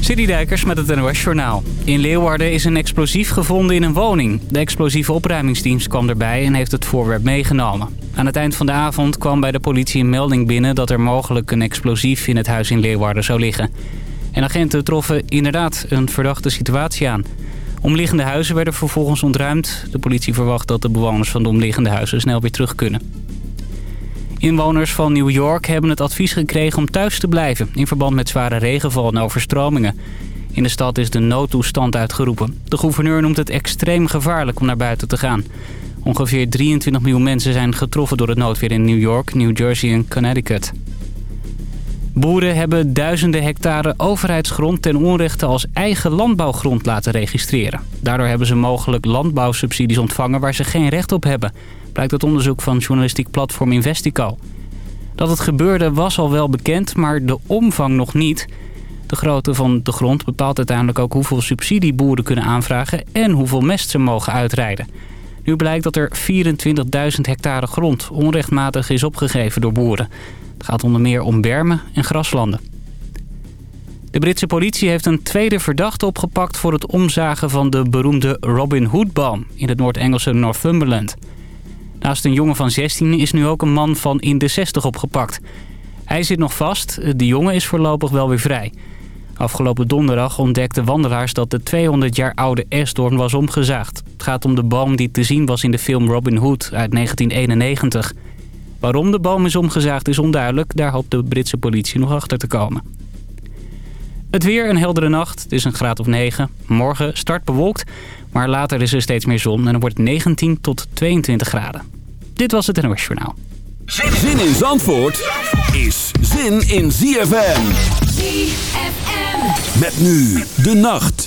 Citydijkers met het NOS Journaal. In Leeuwarden is een explosief gevonden in een woning. De explosieve opruimingsdienst kwam erbij en heeft het voorwerp meegenomen. Aan het eind van de avond kwam bij de politie een melding binnen... dat er mogelijk een explosief in het huis in Leeuwarden zou liggen. En agenten troffen inderdaad een verdachte situatie aan. Omliggende huizen werden vervolgens ontruimd. De politie verwacht dat de bewoners van de omliggende huizen snel weer terug kunnen. Inwoners van New York hebben het advies gekregen om thuis te blijven... in verband met zware regenval en overstromingen. In de stad is de noodtoestand uitgeroepen. De gouverneur noemt het extreem gevaarlijk om naar buiten te gaan. Ongeveer 23 miljoen mensen zijn getroffen door het noodweer in New York, New Jersey en Connecticut. Boeren hebben duizenden hectare overheidsgrond ten onrechte als eigen landbouwgrond laten registreren. Daardoor hebben ze mogelijk landbouwsubsidies ontvangen waar ze geen recht op hebben blijkt uit onderzoek van journalistiek platform Investico. Dat het gebeurde was al wel bekend, maar de omvang nog niet. De grootte van de grond bepaalt uiteindelijk ook hoeveel subsidie boeren kunnen aanvragen... en hoeveel mest ze mogen uitrijden. Nu blijkt dat er 24.000 hectare grond onrechtmatig is opgegeven door boeren. Het gaat onder meer om bermen en graslanden. De Britse politie heeft een tweede verdachte opgepakt... voor het omzagen van de beroemde Robin Hood-boom in het Noord-Engelse Northumberland... Naast een jongen van 16 is nu ook een man van in de 60 opgepakt. Hij zit nog vast, de jongen is voorlopig wel weer vrij. Afgelopen donderdag ontdekten wandelaars dat de 200 jaar oude esdoorn was omgezaagd. Het gaat om de boom die te zien was in de film Robin Hood uit 1991. Waarom de boom is omgezaagd is onduidelijk. Daar hoopt de Britse politie nog achter te komen. Het weer een heldere nacht. Het is een graad of 9. Morgen start bewolkt, maar later is er steeds meer zon en dan wordt 19 tot 22 graden. Dit was het NOS Journaal. Zin in Zandvoort is zin in ZFM. ZFM. Met nu de nacht.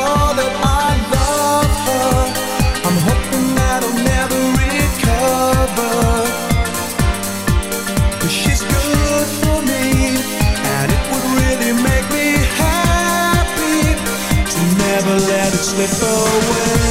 slip away.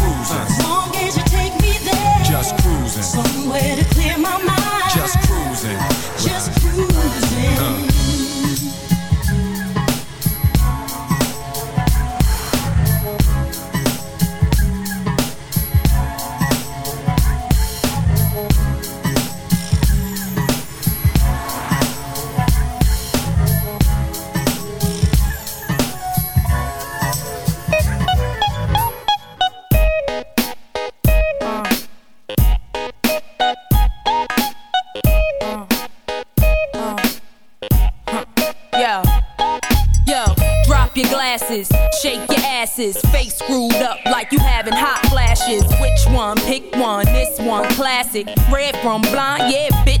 your asses, face screwed up like you having hot flashes. Which one? Pick one. This one, classic. Red from blind, yeah, bitch,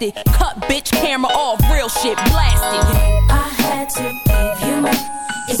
Cut bitch camera off, real shit blasted. I had to give you my. It's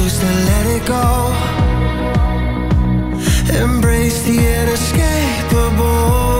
choose to let it go. Embrace the inescapable.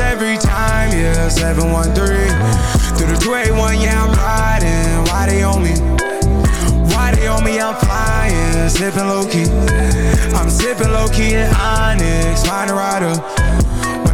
Every time, yeah. 713 through the 281, yeah, I'm riding. Why they on me? Why they on me? I'm flying, sipping low key. I'm sipping low key in Onyx, find a rider.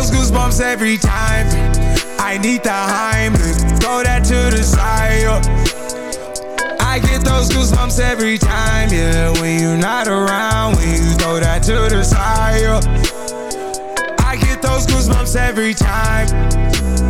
Those goosebumps every time. I need the Heimlich, throw that to the side. I get those goosebumps every time, yeah. When you're not around, when you throw that to the side. I get those goosebumps every time.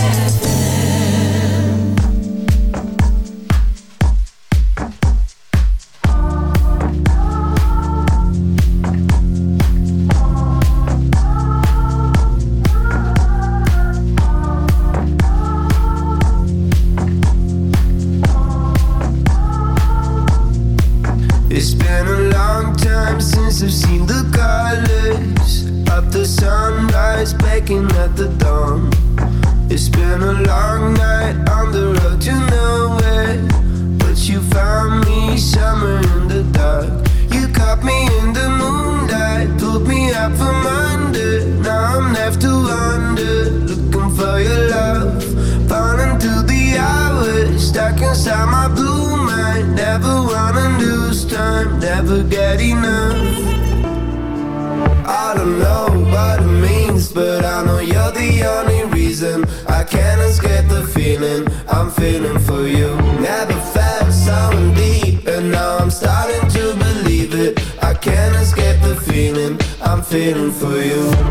feeling for you.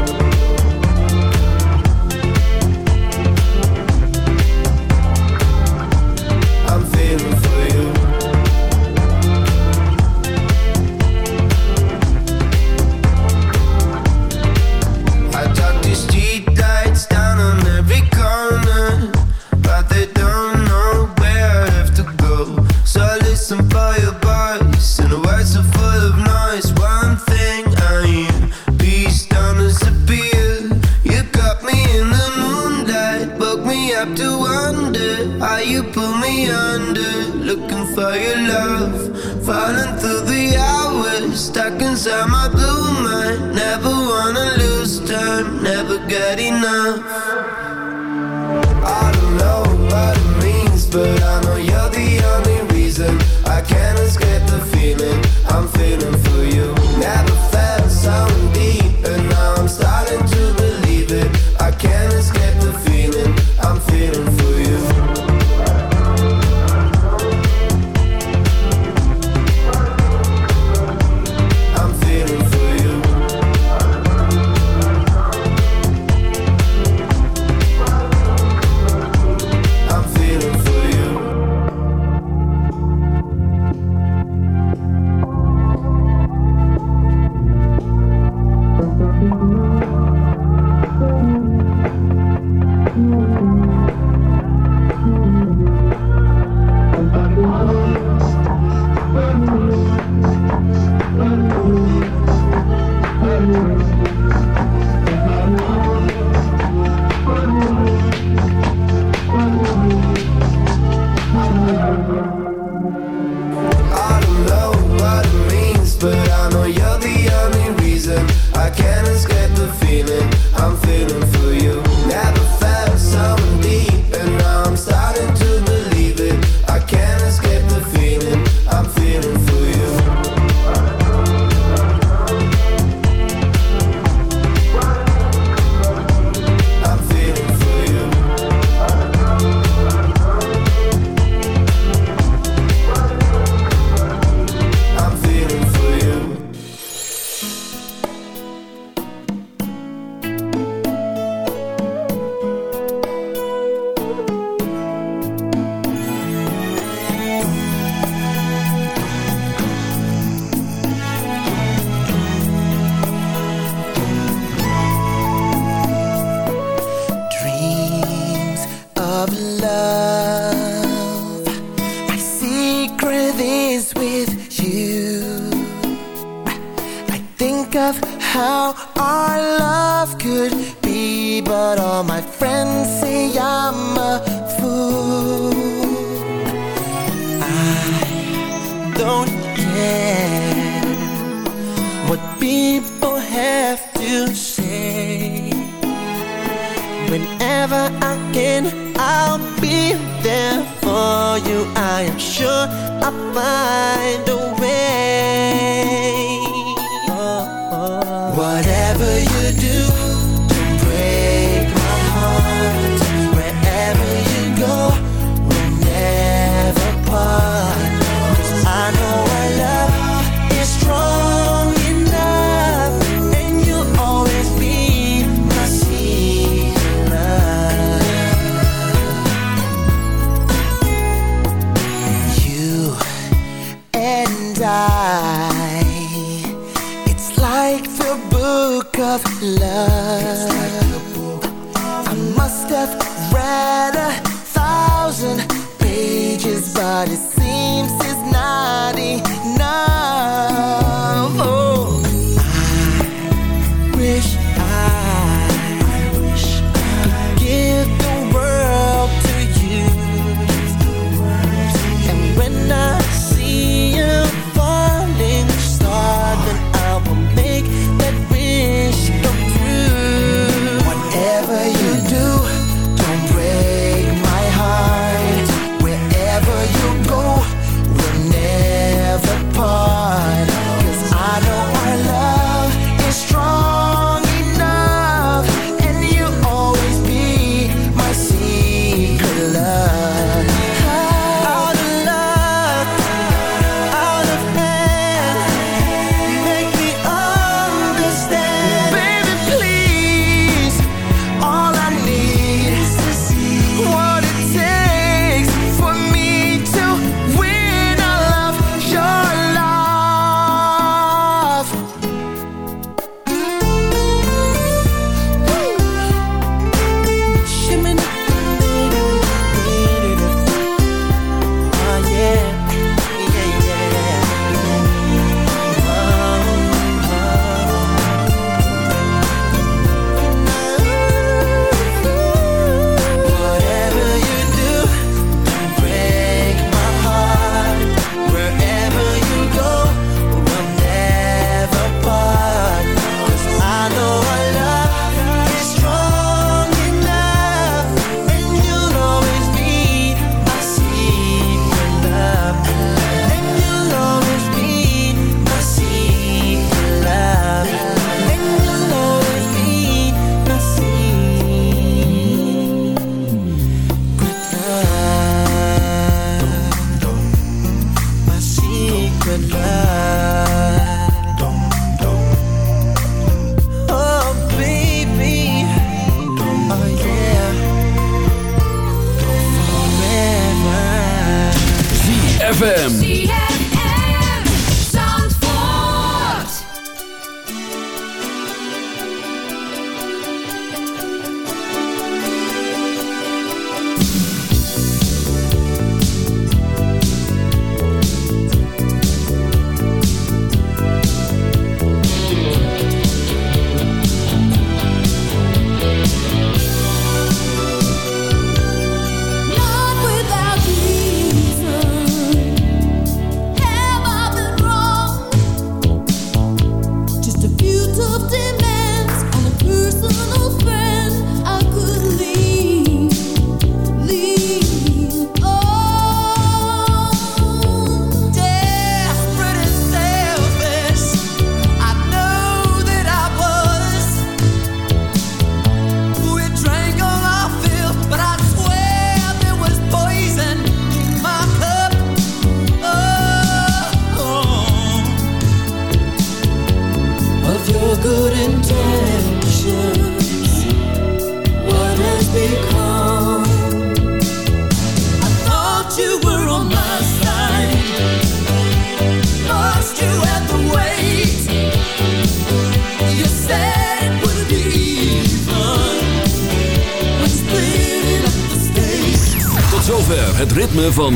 to wonder how you pull me under. Looking for your love, falling through the hours, stuck inside my blue mind. Never wanna lose time, never get enough. I don't know what it means, but I know you're the only reason I can't escape the feeling I'm feeling.